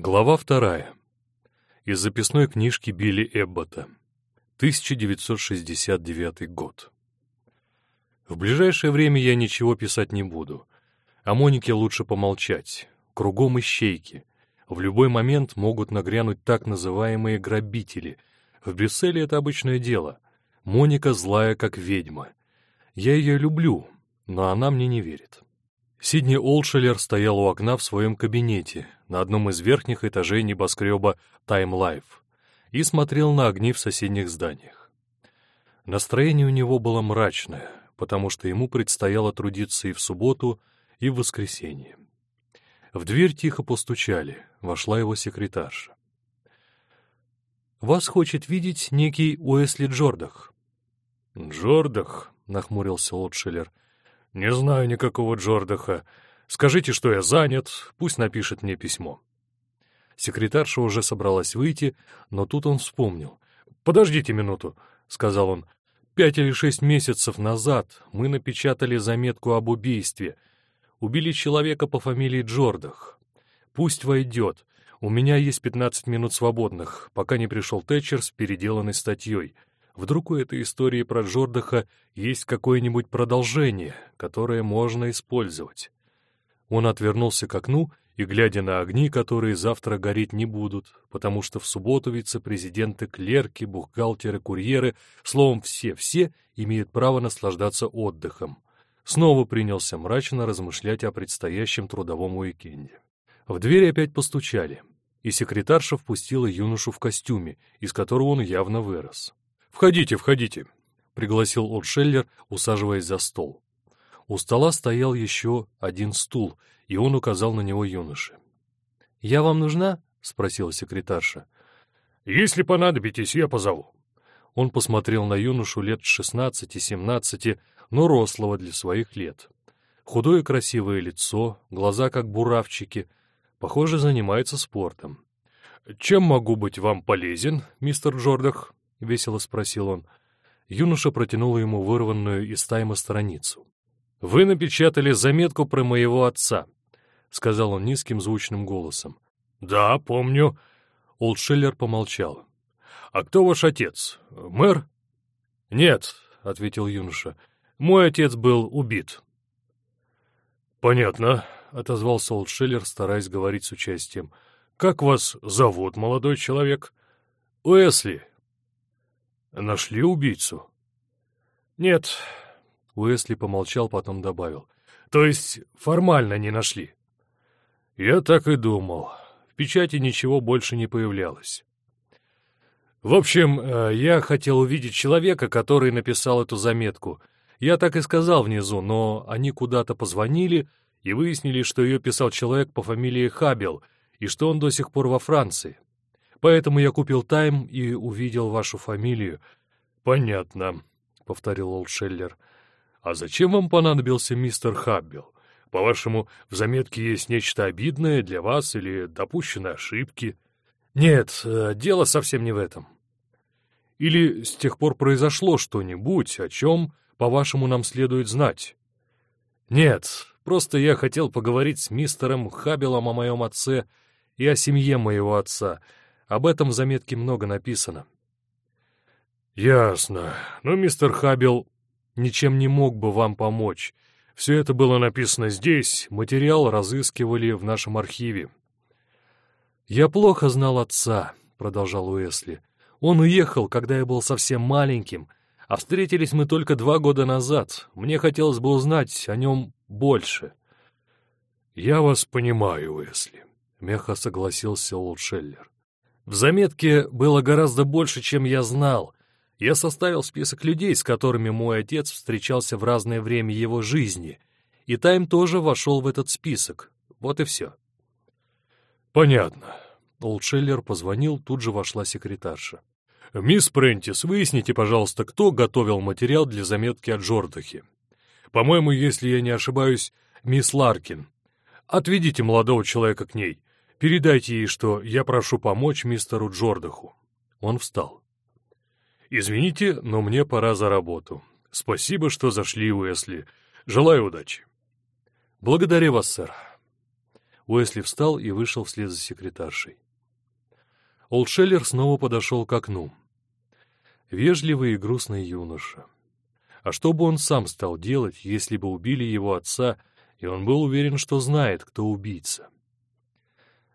Глава вторая. Из записной книжки Билли Эббота. 1969 год. В ближайшее время я ничего писать не буду. О Монике лучше помолчать. Кругом ищейки. В любой момент могут нагрянуть так называемые грабители. В Брюсселе это обычное дело. Моника злая, как ведьма. Я ее люблю, но она мне не верит. Сидни Олшелер стоял у окна в своем кабинете на одном из верхних этажей небоскреба Life и смотрел на огни в соседних зданиях. Настроение у него было мрачное, потому что ему предстояло трудиться и в субботу, и в воскресенье. В дверь тихо постучали, вошла его секретарша. «Вас хочет видеть некий Уэсли Джордах». «Джордах?» — нахмурился Лотшеллер — «Не знаю никакого Джордаха. Скажите, что я занят, пусть напишет мне письмо». Секретарша уже собралась выйти, но тут он вспомнил. «Подождите минуту», — сказал он. «Пять или шесть месяцев назад мы напечатали заметку об убийстве. Убили человека по фамилии Джордах. Пусть войдет. У меня есть пятнадцать минут свободных, пока не пришел Тэтчер с переделанной статьей. Вдруг у этой истории про Джордаха есть какое-нибудь продолжение, которое можно использовать. Он отвернулся к окну и, глядя на огни, которые завтра гореть не будут, потому что в субботу вице-президенты, клерки, бухгалтеры, курьеры, словом, все-все имеют право наслаждаться отдыхом, снова принялся мрачно размышлять о предстоящем трудовом уикенде. В дверь опять постучали, и секретарша впустила юношу в костюме, из которого он явно вырос. «Входите, входите», — пригласил Отшеллер, усаживаясь за стол. У стола стоял еще один стул, и он указал на него юноше. «Я вам нужна?» — спросила секретарша. «Если понадобитесь, я позову». Он посмотрел на юношу лет шестнадцати-семнадцати, но рослого для своих лет. Худое красивое лицо, глаза как буравчики. Похоже, занимается спортом. «Чем могу быть вам полезен, мистер Джордах?» — весело спросил он. Юноша протянул ему вырванную из тайма страницу. «Вы напечатали заметку про моего отца», — сказал он низким звучным голосом. «Да, помню». Олдшиллер помолчал. «А кто ваш отец? Мэр?» «Нет», — ответил юноша. «Мой отец был убит». «Понятно», — отозвался Олдшиллер, стараясь говорить с участием. «Как вас зовут, молодой человек?» «Уэсли», Нашли убийцу? Нет. Уэсли помолчал, потом добавил. То есть формально не нашли? Я так и думал. В печати ничего больше не появлялось. В общем, э, я хотел увидеть человека, который написал эту заметку. Я так и сказал внизу, но они куда-то позвонили и выяснили, что ее писал человек по фамилии Хабел, и что он до сих пор во Франции. Поэтому я купил «Тайм» и увидел вашу фамилию. — Понятно, — повторил Олдшеллер. — А зачем вам понадобился мистер Хаббел? По-вашему, в заметке есть нечто обидное для вас или допущены ошибки? — Нет, э, дело совсем не в этом. — Или с тех пор произошло что-нибудь, о чем, по-вашему, нам следует знать? — Нет, просто я хотел поговорить с мистером Хаббелом о моем отце и о семье моего отца — об этом в заметке много написано. Ясно. Но мистер Хабел ничем не мог бы вам помочь. Все это было написано здесь, материал разыскивали в нашем архиве. «Я плохо знал отца», — продолжал Уэсли. «Он уехал, когда я был совсем маленьким, а встретились мы только два года назад. Мне хотелось бы узнать о нем больше». «Я вас понимаю, Уэсли», — мягко согласился Лотшеллер. В заметке было гораздо больше, чем я знал. Я составил список людей, с которыми мой отец встречался в разное время его жизни, и Тайм тоже вошел в этот список. Вот и все. Понятно. Олдшеллер позвонил, тут же вошла секретарша. «Мисс Прентис, выясните, пожалуйста, кто готовил материал для заметки о Джордахе. По-моему, если я не ошибаюсь, мисс Ларкин. Отведите молодого человека к ней. Передайте ей, что я прошу помочь мистеру Джордаху». Он встал. «Извините, но мне пора за работу. Спасибо, что зашли, Уэсли. Желаю удачи». «Благодарю вас, сэр». Уэсли встал и вышел вслед за секретаршей. Олдшеллер снова подошел к окну. Вежливый и грустный юноша. А что бы он сам стал делать, если бы убили его отца, и он был уверен, что знает, кто убийца?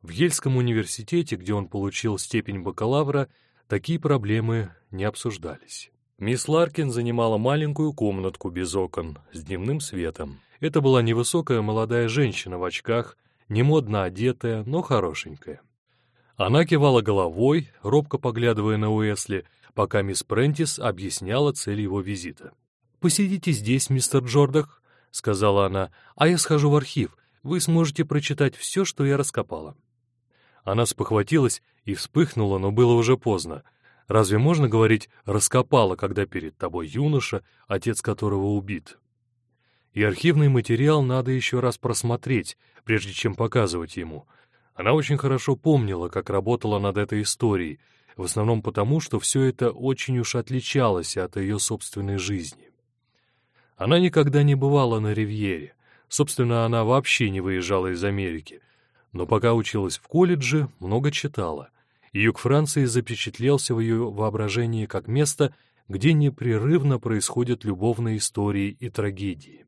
В Ельском университете, где он получил степень бакалавра, такие проблемы не обсуждались. Мисс Ларкин занимала маленькую комнатку без окон, с дневным светом. Это была невысокая молодая женщина в очках, не модно одетая, но хорошенькая. Она кивала головой, робко поглядывая на Уэсли, пока мисс Прентис объясняла цель его визита. «Посидите здесь, мистер Джордах», — сказала она, — «а я схожу в архив. Вы сможете прочитать все, что я раскопала». Она спохватилась и вспыхнула, но было уже поздно. Разве можно говорить «раскопала», когда перед тобой юноша, отец которого убит? И архивный материал надо еще раз просмотреть, прежде чем показывать ему — она очень хорошо помнила, как работала над этой историей, в основном потому, что все это очень уж отличалось от ее собственной жизни. Она никогда не бывала на Ривьере, собственно, она вообще не выезжала из Америки, но пока училась в колледже, много читала. Юг Франции запечатлелся в ее воображении как место, где непрерывно происходят любовные истории и трагедии.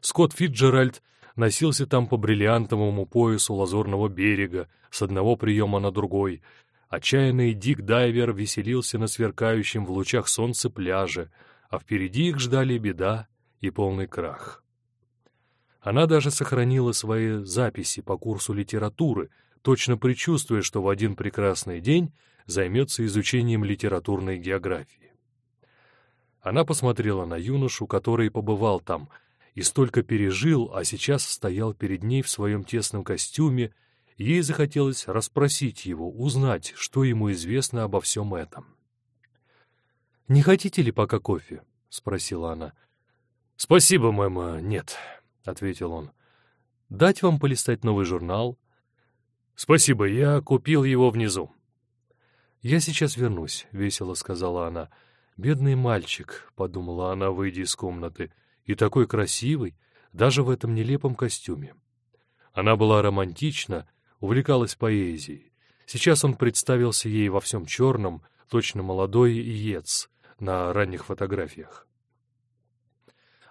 Скотт Фитджеральд носился там по бриллиантовому поясу лазурного берега с одного приема на другой. Отчаянный Дик-дайвер веселился на сверкающем в лучах солнца пляже, а впереди их ждали беда и полный крах. Она даже сохранила свои записи по курсу литературы, точно предчувствуя, что в один прекрасный день займется изучением литературной географии. Она посмотрела на юношу, который побывал там — и столько пережил, а сейчас стоял перед ней в своем тесном костюме, ей захотелось расспросить его, узнать, что ему известно обо всем этом. «Не хотите ли пока кофе?» — спросила она. «Спасибо, мама, нет», — ответил он. «Дать вам полистать новый журнал?» «Спасибо, я купил его внизу». «Я сейчас вернусь», — весело сказала она. «Бедный мальчик», — подумала она, выйдя из комнаты, — и такой красивой, даже в этом нелепом костюме. Она была романтична, увлекалась поэзией. Сейчас он представился ей во всем черном, точно молодой иец на ранних фотографиях.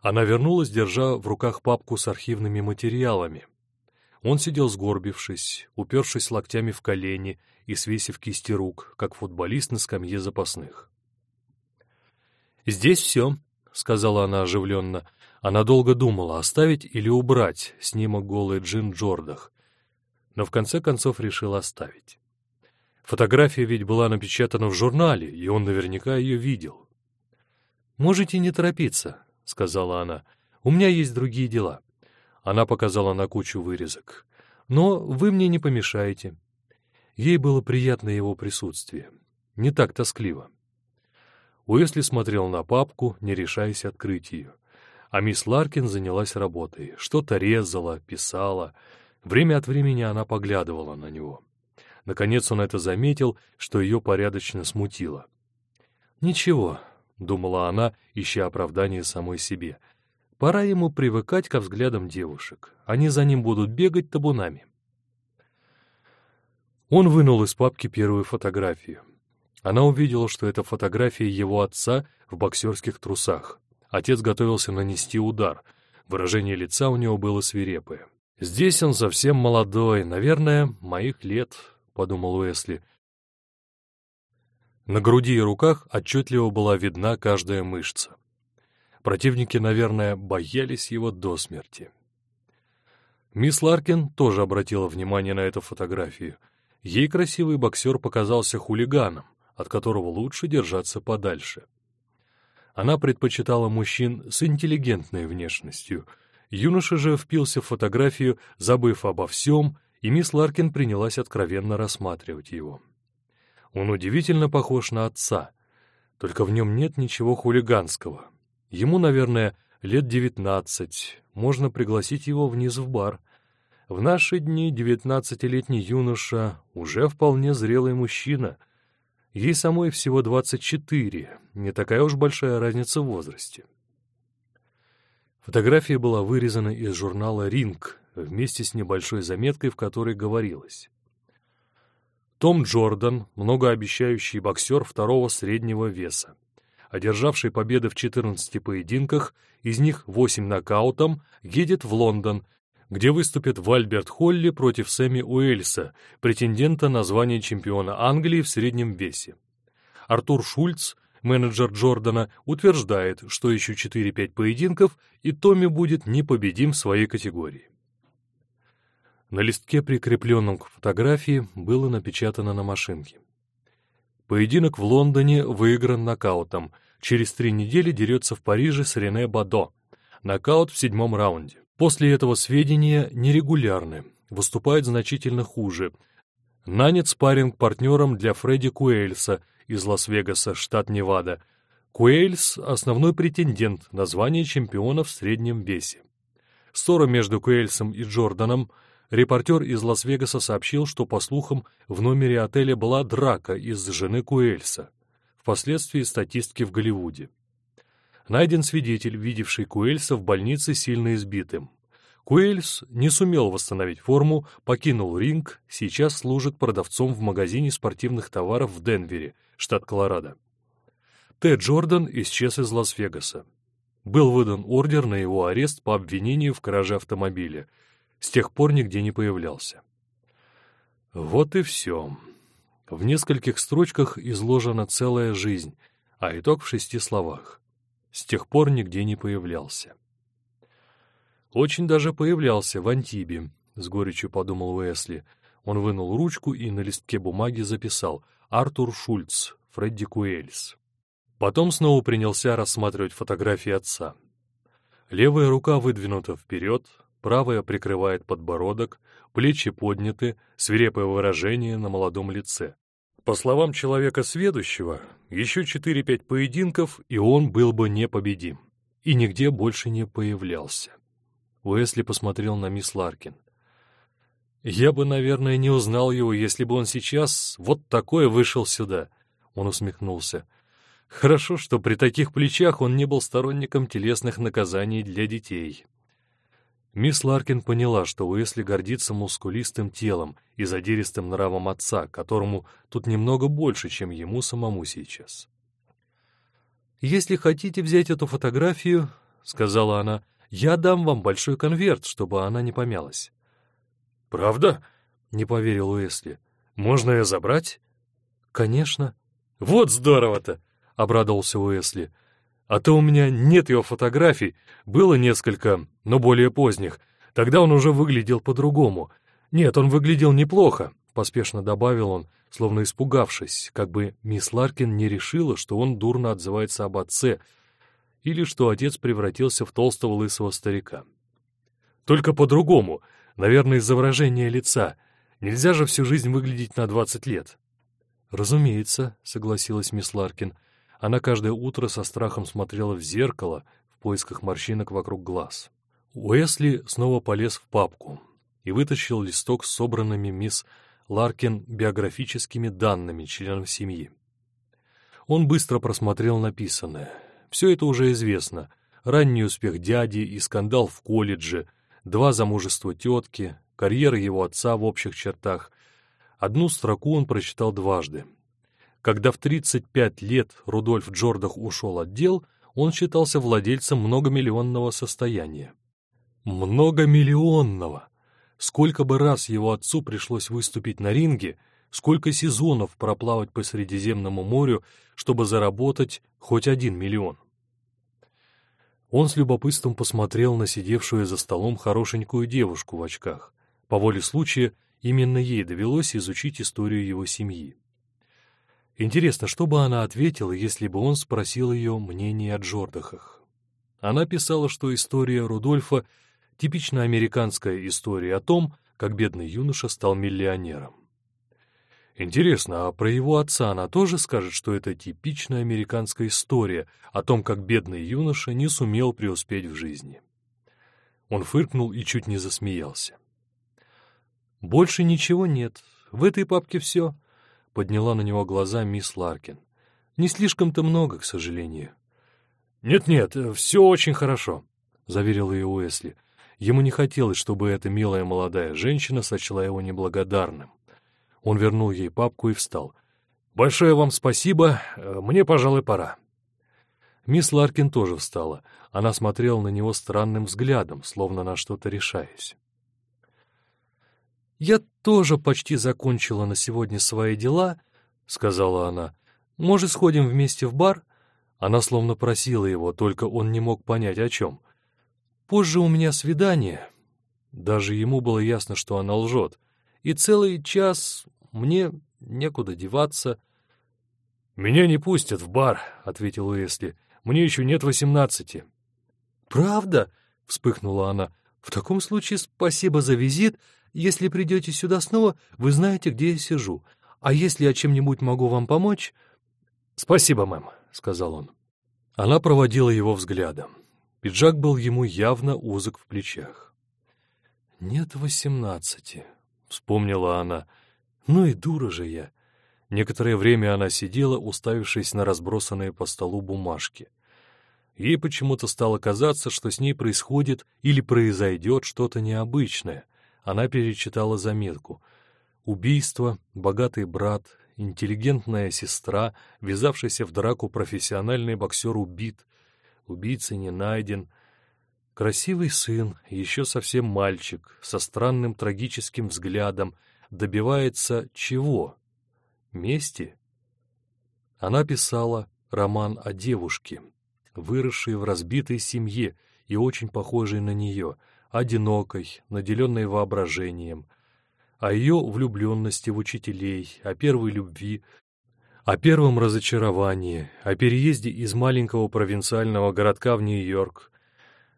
Она вернулась, держа в руках папку с архивными материалами. Он сидел сгорбившись, упершись локтями в колени и свесив кисти рук, как футболист на скамье запасных. «Здесь все», — сказала она оживленно. Она долго думала, оставить или убрать снимок голой Джин Джордах, но в конце концов решила оставить. Фотография ведь была напечатана в журнале, и он наверняка ее видел. «Можете не торопиться», — сказала она. «У меня есть другие дела». Она показала на кучу вырезок. «Но вы мне не помешаете». Ей было приятно его присутствие. Не так тоскливо. Уэсли смотрел на папку, не решаясь открыть ее. А мисс Ларкин занялась работой, что-то резала, писала. Время от времени она поглядывала на него. Наконец он это заметил, что ее порядочно смутило. «Ничего», — думала она, ища оправдание самой себе. «Пора ему привыкать ко взглядам девушек. Они за ним будут бегать табунами». Он вынул из папки первую фотографию. Она увидела, что это фотография его отца в боксерских трусах. Отец готовился нанести удар. Выражение лица у него было свирепое. «Здесь он совсем молодой, наверное, моих лет», — подумал Уэсли. На груди и руках отчетливо была видна каждая мышца. Противники, наверное, боялись его до смерти. Мисс Ларкин тоже обратила внимание на эту фотографию. Ей красивый боксер показался хулиганом, от которого лучше держаться подальше. Она предпочитала мужчин с интеллигентной внешностью. Юноша же впился в фотографию, забыв обо всем, и мисс Ларкин принялась откровенно рассматривать его. Он удивительно похож на отца, только в нем нет ничего хулиганского. Ему, наверное, лет девятнадцать, можно пригласить его вниз в бар. В наши дни девятнадцатилетний юноша уже вполне зрелый мужчина — Ей самой всего 24, не такая уж большая разница в возрасте. Фотография была вырезана из журнала «Ринг», вместе с небольшой заметкой, в которой говорилось. Том Джордан, многообещающий боксер второго среднего веса, одержавший победы в 14 поединках, из них 8 нокаутом, едет в Лондон, где выступит в Альберт-Холли против Сэмми Уэльса, претендента на звание чемпиона Англии в среднем весе. Артур Шульц, менеджер Джордана, утверждает, что еще 4-5 поединков, и Томми будет непобедим в своей категории. На листке, прикрепленном к фотографии, было напечатано на машинке. Поединок в Лондоне выигран нокаутом. Через три недели дерется в Париже с Рене Бадо. Нокаут в седьмом раунде. После этого сведения нерегулярны, выступает значительно хуже. Нанят спарринг партнером для Фредди Куэльса из Лас-Вегаса, штат Невада. Куэльс — основной претендент на звание чемпиона в среднем весе. Ссора между Куэльсом и Джорданом — Репортер из Лас-Вегаса сообщил, что, по слухам, в номере отеля была драка из-за жены Куэльса, впоследствии статистки в Голливуде. Найден свидетель, видевший Куэльса в больнице сильно избитым. Куэльс не сумел восстановить форму, покинул ринг, сейчас служит продавцом в магазине спортивных товаров в Денвере, штат Колорадо. Тед Джордан исчез из Лас-Вегаса. Был выдан ордер на его арест по обвинению в краже автомобиля. С тех пор нигде не появлялся. Вот и все. В нескольких строчках изложена целая жизнь, а итог в шести словах. С тех пор нигде не появлялся. Очень даже появлялся в Антибе, с горечью подумал Уэсли. Он вынул ручку и на листке бумаги записал «Артур Шульц, Фредди Куэльс». Потом снова принялся рассматривать фотографии отца. Левая рука выдвинута вперед, правая прикрывает подбородок, плечи подняты, свирепое выражение на молодом лице. По словам человека сведущего, еще 4-5 поединков, и он был бы непобедим. И нигде больше не появлялся. Уэсли посмотрел на мисс Ларкин. «Я бы, наверное, не узнал его, если бы он сейчас вот такой вышел сюда», — он усмехнулся. «Хорошо, что при таких плечах он не был сторонником телесных наказаний для детей». Мисс Ларкин поняла, что Уэсли гордится мускулистым телом и задиристым нравом отца, которому тут немного больше, чем ему самому сейчас. «Если хотите взять эту фотографию, — сказала она, — я дам вам большой конверт, чтобы она не помялась». «Правда?» — не поверил Уэсли. «Можно ее забрать?» «Конечно». «Вот здорово-то!» — обрадовался Уэсли. А то у меня нет его фотографий, было несколько, но более поздних. Тогда он уже выглядел по-другому. Нет, он выглядел неплохо, — поспешно добавил он, словно испугавшись, как бы мисс Ларкин не решила, что он дурно отзывается об отце, или что отец превратился в толстого лысого старика. Только по-другому, наверное, из-за выражения лица. Нельзя же всю жизнь выглядеть на двадцать лет. «Разумеется», — согласилась мисс Ларкин, — она каждое утро со страхом смотрела в зеркало в поисках морщинок вокруг глаз. Уэсли снова полез в папку и вытащил листок с собранными мисс Ларкин биографическими данными членов семьи. Он быстро просмотрел написанное. Все это уже известно. Ранний успех дяди и скандал в колледже, два замужества тетки, карьера его отца в общих чертах. Одну строку он прочитал дважды, когда в 35 лет Рудольф Джордах ушел от дел, он считался владельцем многомиллионного состояния. Многомиллионного! Сколько бы раз его отцу пришлось выступить на ринге, сколько сезонов проплавать по Средиземному морю, чтобы заработать хоть один миллион. Он с любопытством посмотрел на сидевшую за столом хорошенькую девушку в очках. По воле случая, именно ей довелось изучить историю его семьи. Интересно, что бы она ответила, если бы он спросил ее мнение о Джордахах? Она писала, что история Рудольфа — типичная американская история о том, как бедный юноша стал миллионером. Интересно, а про его отца она тоже скажет, что это типичная американская история о том, как бедный юноша не сумел преуспеть в жизни? Он фыркнул и чуть не засмеялся. «Больше ничего нет. В этой папке все подняла на него глаза мисс Ларкин. «Не слишком-то много, к сожалению». «Нет-нет, все очень хорошо», — заверил ее Уэсли. Ему не хотелось, чтобы эта милая молодая женщина сочла его неблагодарным. Он вернул ей папку и встал. «Большое вам спасибо, мне, пожалуй, пора». Мисс Ларкин тоже встала. Она смотрела на него странным взглядом, словно на что-то решаясь. «Я тоже почти закончила на сегодня свои дела», — сказала она. «Может, сходим вместе в бар?» Она словно просила его, только он не мог понять, о чем. «Позже у меня свидание». Даже ему было ясно, что она лжет. «И целый час мне некуда деваться». «Меня не пустят в бар», — ответил Уэсли. «Мне еще нет восемнадцати». «Правда?» — вспыхнула она. «В таком случае спасибо за визит. Если придете сюда снова, вы знаете, где я сижу. А если я чем-нибудь могу вам помочь...» «Спасибо, мэм», — сказал он. Она проводила его взглядом. Пиджак был ему явно узок в плечах. «Нет восемнадцати», — вспомнила она. «Ну и дура же я». Некоторое время она сидела, уставившись на разбросанные по столу бумажки. Ей почему-то стало казаться, что с ней происходит или произойдет что-то необычное. Она перечитала заметку. Убийство, богатый брат, интеллигентная сестра, ввязавшийся в драку профессиональный боксер убит, убийца не найден, красивый сын, еще совсем мальчик, со странным трагическим взглядом, добивается чего? Мести? Она писала роман о девушке, выросшей в разбитой семье и очень похожей на нее, одинокой, наделенной воображением, о ее влюбленности в учителей, о первой любви, о первом разочаровании, о переезде из маленького провинциального городка в Нью-Йорк.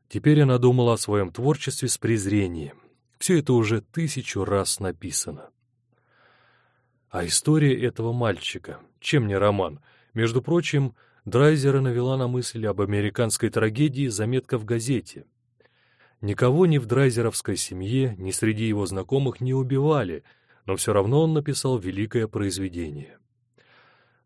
Теперь она думала о своем творчестве с презрением. Все это уже тысячу раз написано. А история этого мальчика, чем не роман? Между прочим, Драйзера навела на мысль об американской трагедии заметка в газете. Никого ни в драйзеровской семье, ни среди его знакомых не убивали, но все равно он написал великое произведение.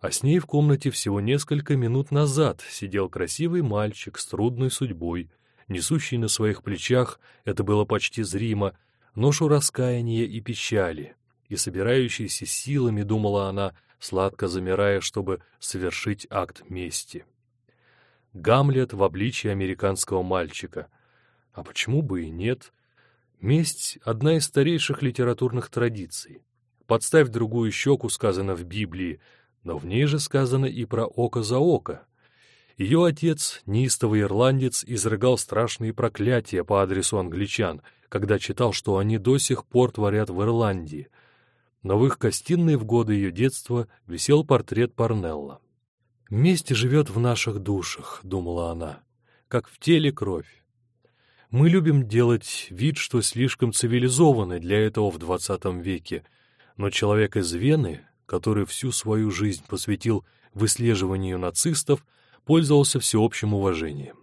А с ней в комнате всего несколько минут назад сидел красивый мальчик с трудной судьбой, несущий на своих плечах, это было почти зримо, ношу раскаяния и печали, и собирающийся силами, думала она, сладко замирая, чтобы совершить акт мести. Гамлет в обличии американского мальчика. А почему бы и нет? Месть — одна из старейших литературных традиций. «Подставь другую щеку» сказано в Библии, но в ней же сказано и про око за око. Ее отец, неистовый ирландец, изрыгал страшные проклятия по адресу англичан, когда читал, что они до сих пор творят в Ирландии — но в их гостиной в годы ее детства висел портрет Парнелла. «Месть живет в наших душах», — думала она, — «как в теле кровь. Мы любим делать вид, что слишком цивилизованы для этого в двадцатом веке, но человек из Вены, который всю свою жизнь посвятил выслеживанию нацистов, пользовался всеобщим уважением.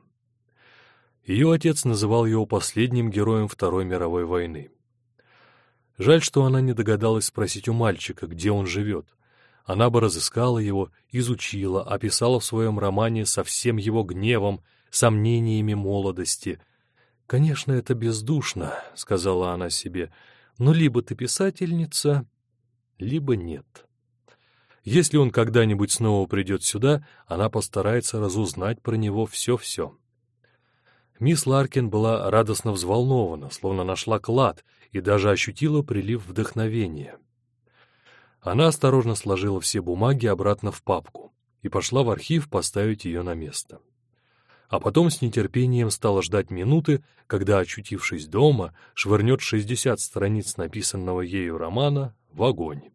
Ее отец называл его последним героем Второй мировой войны. Жаль, что она не догадалась спросить у мальчика, где он живет. Она бы разыскала его, изучила, описала в своем романе со всем его гневом, сомнениями молодости. «Конечно, это бездушно», — сказала она себе, — «но либо ты писательница, либо нет». Если он когда-нибудь снова придет сюда, она постарается разузнать про него все-все. Мисс Ларкин была радостно взволнована, словно нашла клад, и даже ощутила прилив вдохновения. Она осторожно сложила все бумаги обратно в папку и пошла в архив поставить ее на место. А потом с нетерпением стала ждать минуты, когда, очутившись дома, швырнет 60 страниц написанного ею романа в огонь.